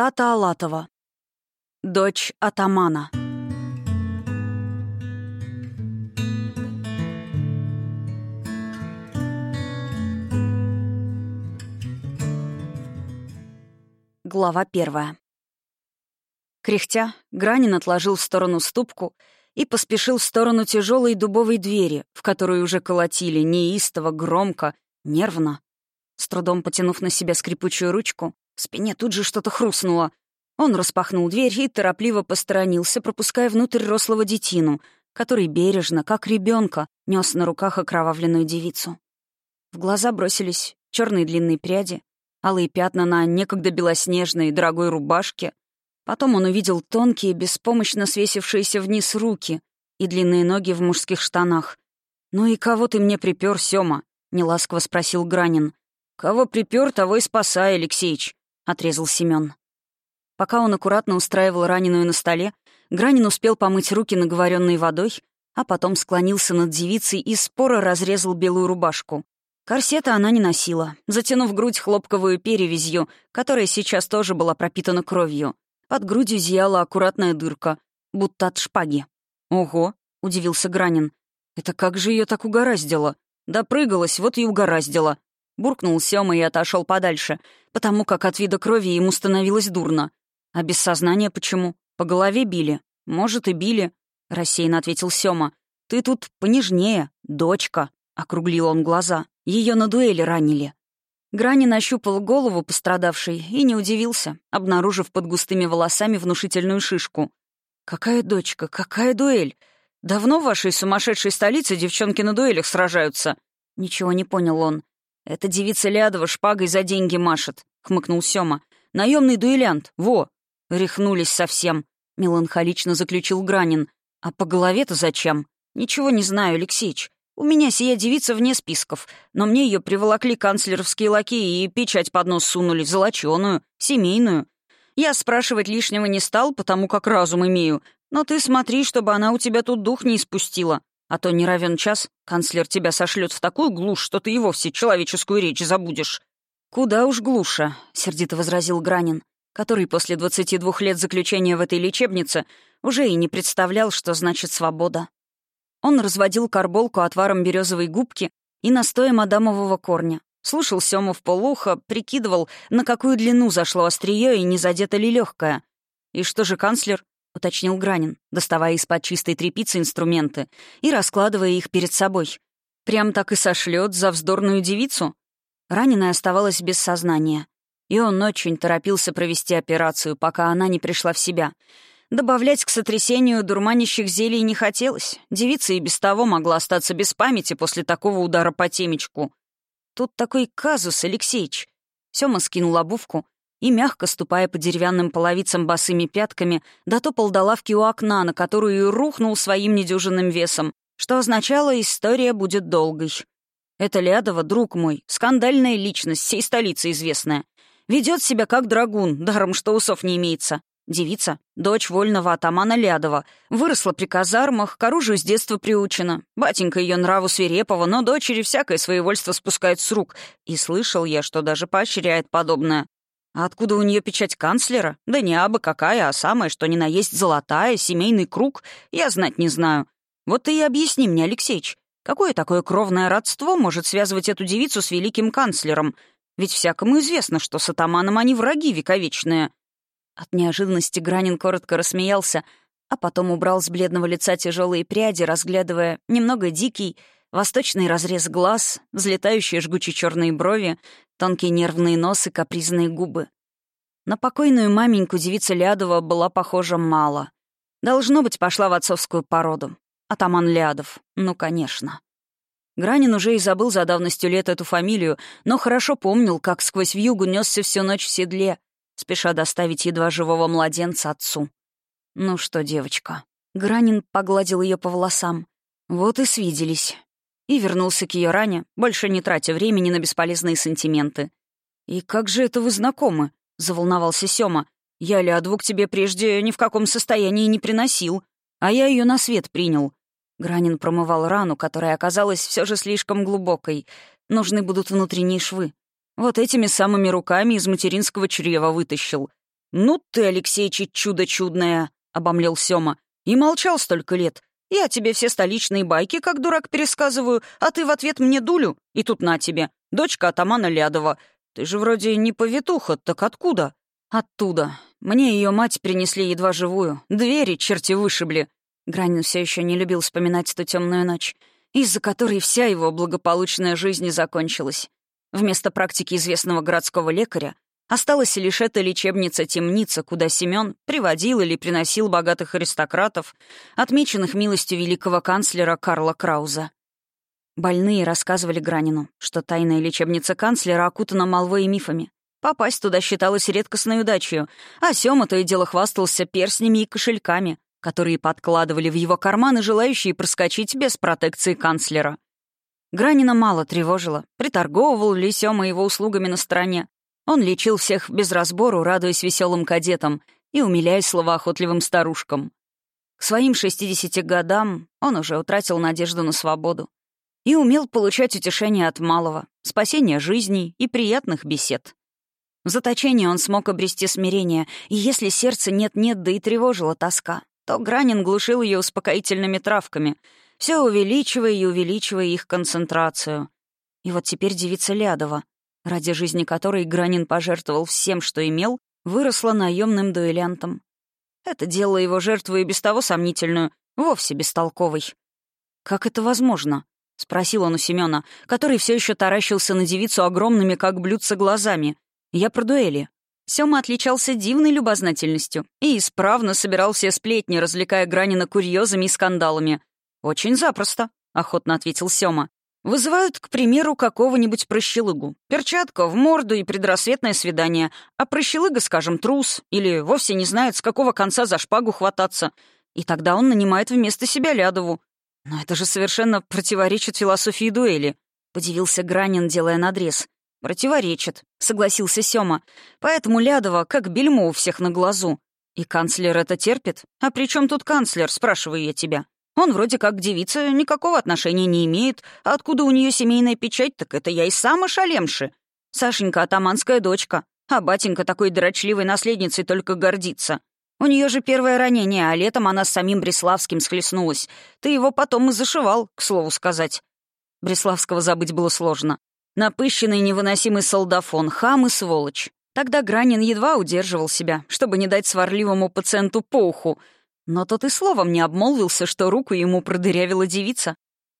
Астата Алатова. Дочь атамана. Глава первая. Кряхтя, Гранин отложил в сторону ступку и поспешил в сторону тяжелой дубовой двери, в которую уже колотили неистово, громко, нервно. С трудом потянув на себя скрипучую ручку, в спине тут же что-то хрустнуло. Он распахнул дверь и торопливо посторонился, пропуская внутрь рослого детину, который бережно, как ребенка, нес на руках окровавленную девицу. В глаза бросились черные длинные пряди, алые пятна на некогда белоснежной дорогой рубашке. Потом он увидел тонкие, беспомощно свесившиеся вниз руки и длинные ноги в мужских штанах. «Ну и кого ты мне припер, Сёма?» — неласково спросил Гранин. «Кого припер, того и спасай, Алексеич», — отрезал Семён. Пока он аккуратно устраивал раненую на столе, Гранин успел помыть руки наговоренной водой, а потом склонился над девицей и споро разрезал белую рубашку. Корсета она не носила, затянув грудь хлопковую перевязью, которая сейчас тоже была пропитана кровью. Под грудью зияла аккуратная дырка, будто от шпаги. «Ого!» — удивился Гранин. «Это как же ее так угораздило? Допрыгалась, вот и угораздило. Буркнул Сёма и отошел подальше, потому как от вида крови ему становилось дурно. «А без сознания почему? По голове били?» «Может, и били», — рассеянно ответил Сёма. «Ты тут понежнее, дочка», — округлил он глаза. Ее на дуэли ранили». Грани нащупал голову пострадавшей и не удивился, обнаружив под густыми волосами внушительную шишку. «Какая дочка? Какая дуэль? Давно в вашей сумасшедшей столице девчонки на дуэлях сражаются?» Ничего не понял он. «Эта девица Лядова шпагой за деньги машет», — хмыкнул Сёма. «Наемный дуэлянт, во!» «Рехнулись совсем», — меланхолично заключил Гранин. «А по голове-то зачем?» «Ничего не знаю, Алексеич. У меня сия девица вне списков, но мне ее приволокли канцлеровские лакеи и печать под нос сунули, золоченую, семейную. Я спрашивать лишнего не стал, потому как разум имею, но ты смотри, чтобы она у тебя тут дух не испустила. А то не равен час, канцлер тебя сошлет в такую глушь, что ты и вовсе человеческую речь забудешь». «Куда уж глуша», — сердито возразил Гранин, который после 22 лет заключения в этой лечебнице уже и не представлял, что значит свобода. Он разводил карболку отваром березовой губки и настоем адамового корня. Слушал Сёму в полухо, прикидывал, на какую длину зашло острие и не задето ли легкое. «И что же канцлер?» — уточнил Гранин, доставая из-под чистой тряпицы инструменты и раскладывая их перед собой. «Прям так и сошлет за вздорную девицу?» Раненая оставалась без сознания. И он очень торопился провести операцию, пока она не пришла в себя. Добавлять к сотрясению дурманящих зелий не хотелось. Девица и без того могла остаться без памяти после такого удара по темечку. Тут такой казус, Алексеич. Сёма скинул обувку и, мягко ступая по деревянным половицам босыми пятками, дотопал до лавки у окна, на которую и рухнул своим недюжинным весом, что означало, история будет долгой. Это Лядова, друг мой, скандальная личность, всей столицы известная. Ведет себя как драгун, даром что усов не имеется. Девица, дочь вольного атамана Лядова, выросла при казармах, к оружию с детства приучена. Батенька ее нраву свирепого, но дочери всякое своевольство спускает с рук. И слышал я, что даже поощряет подобное. А откуда у нее печать канцлера? Да не абы какая, а самая, что ни на есть золотая, семейный круг, я знать не знаю. Вот ты и объясни мне, Алексеич, какое такое кровное родство может связывать эту девицу с великим канцлером? Ведь всякому известно, что с атаманом они враги вековечные. От неожиданности Гранин коротко рассмеялся, а потом убрал с бледного лица тяжелые пряди, разглядывая немного дикий, восточный разрез глаз, взлетающие жгучие черные брови, тонкие нервные нос и капризные губы. На покойную маменьку девица Лядова была похожа мало. Должно быть, пошла в отцовскую породу. Атаман Лядов. Ну, конечно. Гранин уже и забыл за давностью лет эту фамилию, но хорошо помнил, как сквозь вьюгу несся всю ночь в седле, спеша доставить едва живого младенца отцу. «Ну что, девочка?» Гранин погладил ее по волосам. «Вот и свиделись и вернулся к ее ране, больше не тратя времени на бесполезные сантименты. «И как же это вы знакомы?» — заволновался Сёма. «Я Лядву к тебе прежде ни в каком состоянии не приносил, а я ее на свет принял». Гранин промывал рану, которая оказалась все же слишком глубокой. Нужны будут внутренние швы. Вот этими самыми руками из материнского чрева вытащил. «Ну ты, Алексеичич, чудо чудное!» — обомлел Сёма. «И молчал столько лет. Я тебе все столичные байки, как дурак, пересказываю, а ты в ответ мне дулю. И тут на тебе. Дочка атамана Лядова. Ты же вроде не повитуха, так откуда?» «Оттуда. Мне ее мать принесли едва живую. Двери черти вышибли». Гранин все еще не любил вспоминать эту темную ночь, из-за которой вся его благополучная жизнь закончилась. Вместо практики известного городского лекаря осталась лишь эта лечебница-темница, куда Семён приводил или приносил богатых аристократов, отмеченных милостью великого канцлера Карла Крауза. Больные рассказывали Гранину, что тайная лечебница канцлера окутана молвой и мифами. Попасть туда считалось редкостной удачей, а Сёма то и дело хвастался перстнями и кошельками, которые подкладывали в его карманы желающие проскочить без протекции канцлера. Гранина мало тревожила, приторговывал ли Сёма его услугами на стороне. Он лечил всех без разбору, радуясь веселым кадетам и умиляясь словоохотливым старушкам. К своим 60 годам он уже утратил надежду на свободу и умел получать утешение от малого, спасения жизней и приятных бесед. В заточении он смог обрести смирение, и если сердце нет-нет, да и тревожила тоска, то Гранин глушил ее успокоительными травками, все увеличивая и увеличивая их концентрацию. И вот теперь девица Лядова, ради жизни которой Гранин пожертвовал всем, что имел, выросла наемным дуэлянтом. Это делало его жертву и без того сомнительную, вовсе бестолковой. «Как это возможно?» — спросил он у Семёна, который все еще таращился на девицу огромными, как блюдца, глазами — я про дуэли. Сёма отличался дивной любознательностью и исправно собирал все сплетни, развлекая Гранина курьезами и скандалами. «Очень запросто», — охотно ответил Сёма. «Вызывают, к примеру, какого-нибудь прощелыгу. Перчатка в морду и предрассветное свидание. А прощелыга, скажем, трус. Или вовсе не знает, с какого конца за шпагу хвататься. И тогда он нанимает вместо себя Лядову. Но это же совершенно противоречит философии дуэли», — подивился Гранин, делая надрез. «Противоречит», — согласился Сёма. «Поэтому Лядова как бельмо у всех на глазу. И канцлер это терпит? А при чем тут канцлер, спрашиваю я тебя? Он вроде как девица, никакого отношения не имеет. А откуда у нее семейная печать, так это я и сам ошалемши. Сашенька — атаманская дочка, а батенька такой дрочливой наследницей только гордится. У нее же первое ранение, а летом она с самим Бреславским схлестнулась. Ты его потом и зашивал, к слову сказать». Бреславского забыть было сложно. Напыщенный невыносимый солдафон, хам и сволочь. Тогда Гранин едва удерживал себя, чтобы не дать сварливому пациенту по уху, но тот и словом не обмолвился, что руку ему продырявила девица.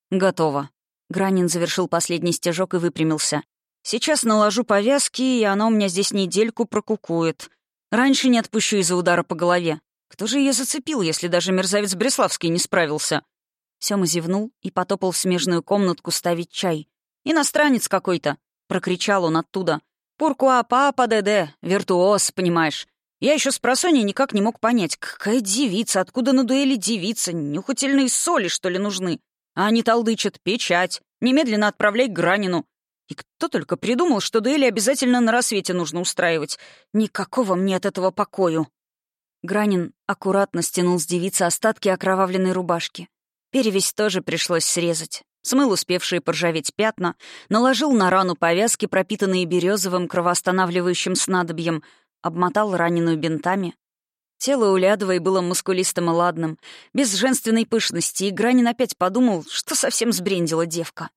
«Готово». Гранин завершил последний стежок и выпрямился. «Сейчас наложу повязки, и оно у меня здесь недельку прокукует. Раньше не отпущу из-за удара по голове. Кто же ее зацепил, если даже мерзавец Бреславский не справился?» Сёма зевнул и потопал в смежную комнатку ставить чай. «Иностранец какой-то!» — прокричал он оттуда. «Пуркуа папа ДД, виртуоз, понимаешь. Я еще с просонья никак не мог понять, какая девица, откуда на дуэли девица, нюхательные соли, что ли, нужны. А они толдычат, печать, немедленно отправляй к Гранину. И кто только придумал, что дуэли обязательно на рассвете нужно устраивать. Никакого мне от этого покою. Гранин аккуратно стянул с девицы остатки окровавленной рубашки. Перевесь тоже пришлось срезать смыл успевшие поржаветь пятна, наложил на рану повязки, пропитанные березовым кровоостанавливающим снадобьем, обмотал раненую бинтами. Тело у Лядовой было мускулистым и ладным, без женственной пышности, и Гранин опять подумал, что совсем сбрендила девка.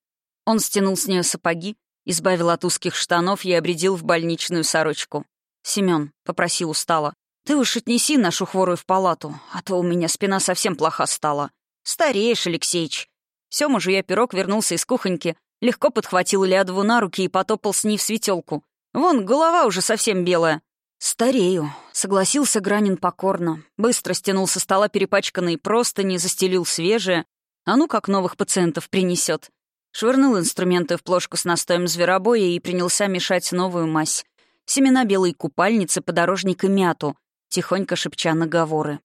Он стянул с нее сапоги, избавил от узких штанов и обредил в больничную сорочку. «Семён», — попросил устало, — «ты уж отнеси нашу хворую в палату, а то у меня спина совсем плоха стала. Стареешь, Алексеич», Сёма, жуя пирог, вернулся из кухоньки, легко подхватил Лядову на руки и потопал с ней в светелку. Вон, голова уже совсем белая. «Старею», — согласился Гранин покорно. Быстро стянул со стола перепачканные простыни, застелил свежие. А ну как новых пациентов принесет. Швырнул инструменты в плошку с настоем зверобоя и принялся мешать новую мазь. Семена белой купальницы, подорожник и мяту, тихонько шепча наговоры.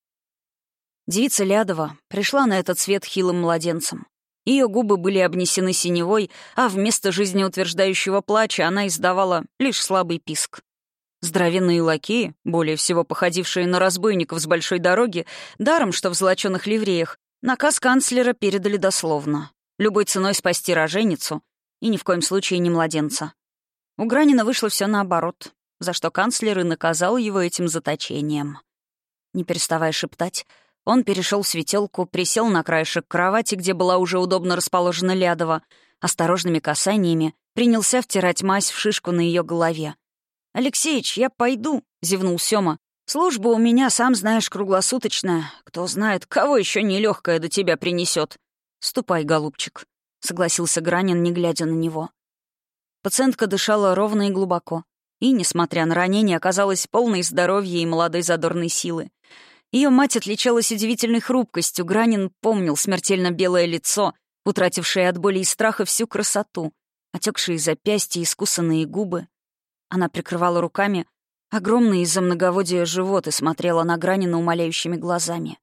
Девица Лядова пришла на этот свет хилым младенцем. Ее губы были обнесены синевой, а вместо жизнеутверждающего плача она издавала лишь слабый писк. Здоровенные лакеи, более всего походившие на разбойников с большой дороги, даром что в золочёных ливреях, наказ канцлера передали дословно. Любой ценой спасти роженицу и ни в коем случае не младенца. У Гранина вышло все наоборот. за что канцлер и наказал его этим заточением. Не переставая шептать, он перешел в светелку, присел на краешек кровати, где была уже удобно расположена Лядова, осторожными касаниями принялся втирать мазь в шишку на ее голове. «Алексеич, я пойду», — зевнул Сёма. «Служба у меня, сам знаешь, круглосуточная. Кто знает, кого еще нелегкая до тебя принесет. Ступай, голубчик», — согласился Гранин, не глядя на него. Пациентка дышала ровно и глубоко. И, несмотря на ранение, оказалась полной здоровья и молодой задорной силы. Ее мать отличалась удивительной хрупкостью. Гранин помнил смертельно белое лицо, утратившее от боли и страха всю красоту, отекшие запястья, искусанные губы. Она прикрывала руками огромный из-за многоводия живот и смотрела на Гранина умоляющими глазами.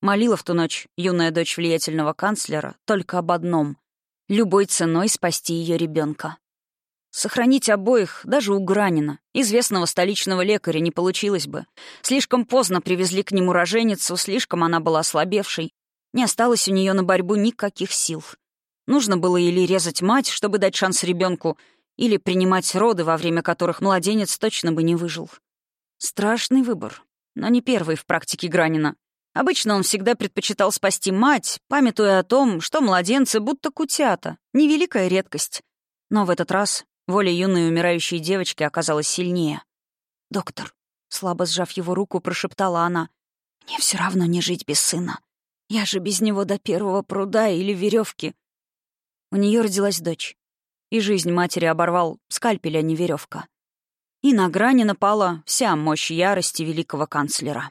Молила в ту ночь юная дочь влиятельного канцлера только об одном — любой ценой спасти ее ребенка. Сохранить обоих, даже у Гранина, известного столичного лекаря, не получилось бы. Слишком поздно привезли к нему роженицу, слишком она была ослабевшей. Не осталось у нее на борьбу никаких сил. Нужно было или резать мать, чтобы дать шанс ребенку, или принимать роды, во время которых младенец точно бы не выжил. Страшный выбор, но не первый в практике Гранина. Обычно он всегда предпочитал спасти мать, памятуя о том, что младенцы будто кутята, невеликая редкость. Но в этот раз Воля юной умирающей девочки оказалась сильнее. «Доктор», — слабо сжав его руку, прошептала она, «мне все равно не жить без сына. Я же без него до первого пруда или веревки. У нее родилась дочь. И жизнь матери оборвал скальпель, а не веревка. И на грани напала вся мощь ярости великого канцлера.